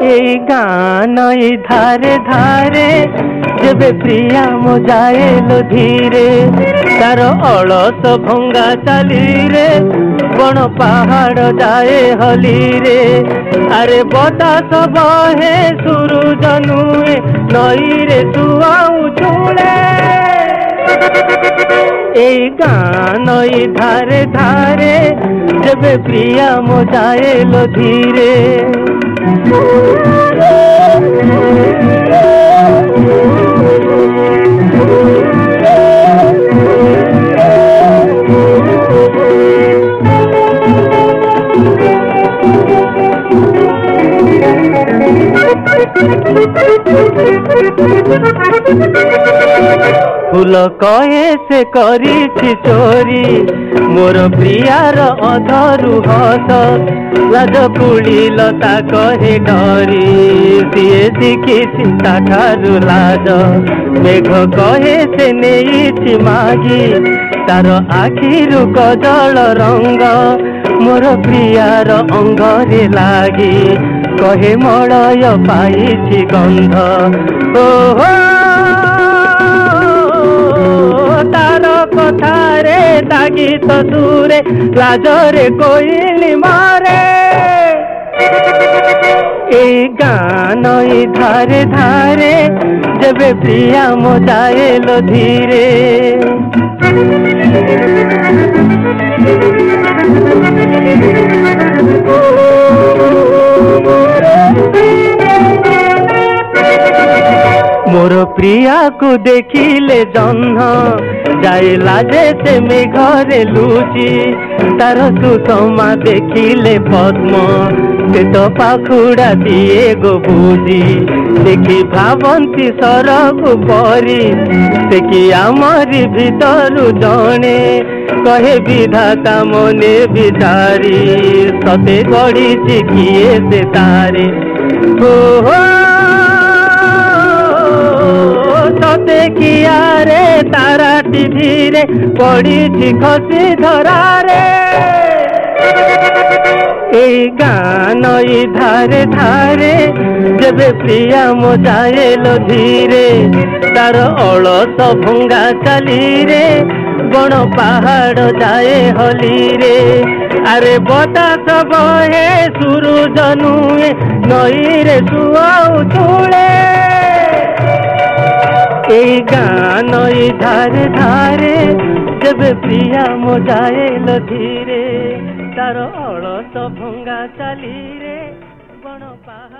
এই গান ওই ধারে ধারে, যেবে প্রিয়া মজায় এলো ধীরে, তার অলস ভঙ্গা চালিরে, বন পাহাড় যায় হলিরে। আরে বতাস বহে সুরু জনুয়ে নইরে সুয়া এই গান ওই ধারে ধারে যেবে প্রিয়া মজা এলো ধীরে। फुल कहे चोरी मोर प्रियार अधरु लाज पुली लता कहे डरी दिएदेखि सीताखा लाज मेघ कहेसे मागी तार आखिर कजल रंग। मोर प्रियार अङ्गे लागी କହେ ମଳୟ ପାଇଛି ଗନ୍ଧ ଓହୋ ତାର କଥାରେ ତା ଦୂରେ ରାଜରେ କୋଇଲି ମାରେ এই গান ধারে ধারে যাবে প্রিয়া মো যায় ধীরে। প্রিয়াকু দেখিলে জহ্ন যাইলা যে তেমে ঘরে লুচি। তার সুষমা দেখিলে পদ্ম, সে তো পাখুড়া দিয়ে গো বুঝি। দেখি ভাবন্তি সরকু পরি, সে কি আমারি ভিতরু জনে। কহে বিধাতা মনে বিদারি, সতে গড়িছি কিয়ে সে তারে। হো হো କିଆରେ ତାରା ଟିଭିରେ ପଡ଼ିଛି ଖସି ଧରାରେ এই গান এই ধারে ধারে যেবে প্রিয়া মজায় এলো ধীরে, তার অলস ভঙ্গা চালিরে, বন পাহাড় যায় হলিরে। আরে বতাস বহে, সুরুজ নুয়ে নইরে সুয়াউ তুলে এই গান ওই ধারে ধারে যেবে প্রিয়া মজাইল ধীরে তার অলস ভঙ্গা চালিরে, বন পাহাড়